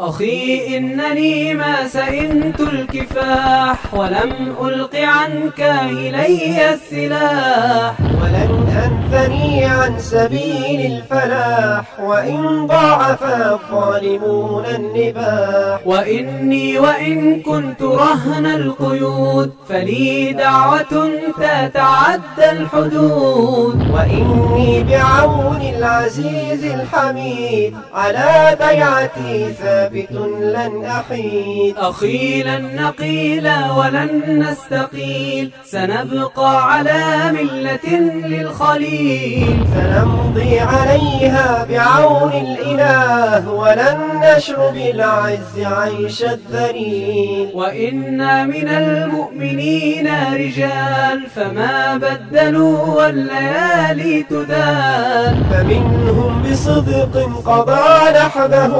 أخي إنني ما سئمت الكفاح ولم ألق عنك إلي السلاح. ولن أنثني عن سبيل الفلاح وإن ضاعف الظالمون النباح. وإني وإن كنت رهن القيود فلي دعوة تتعدى الحدود. وإني بعون العزيز الحميد على بيعتي ثابت لن أحيد. أخي لن نقيل ولن نستقيل سنبقى على ملة للخليل سنمضي عليها بعون الإله ولن نشرب العز عيش الذليل. وإنا من المؤمنين رجال فما بدلوا والليالي تدان فمنهم بصدق قضى نحبه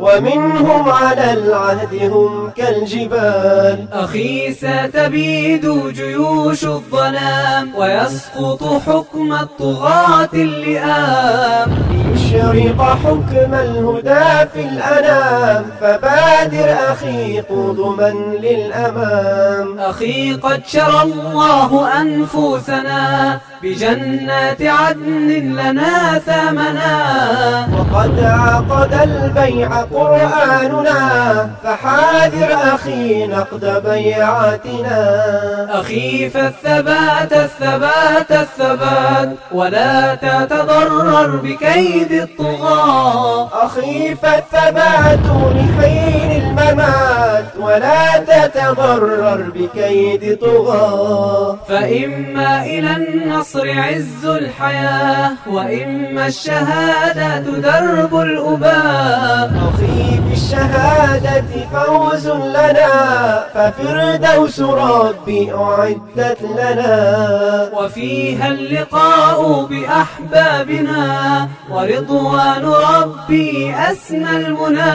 ومنهم على العهد هم كالجبال. أخي ستبيد جيوش الظلام ويسقط حكم الطغاة اللئام ليشرق حكم الهدى في الأنام. فبادر أخي قدما للأمام. أخي قد شرى الله أنفسنا. بجنات عدن لنا ثمنا. وقد عقد البيع قرآننا فحاذر أخي نقد بيعتنا أخي فالثبات الثبات الثبات ولا تتضرر بكيد الطغاة. أخي فالثبات لحين تتضرر بكيد طغاة فإما إلى النصر عز الحياة وإما الشهادة درب الأباء. أخي في الشهادة فوز لنا ففردوس ربي أعدت لنا. وفيها اللقاء بأحبابنا ورضوان ربي أسنى المنى.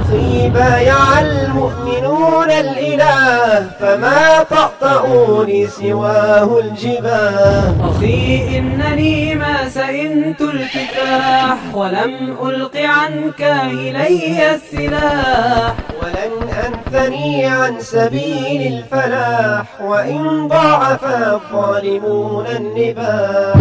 أخي بايع المؤمنون الإله فما طأطأوا لسواه الجباه. أخي إنني ما سئمت الكفاح ولم ألق عنك إلي السلاح. ولن أنثني عن سبيل الفلاح وإن ضاعف الظالمون النباح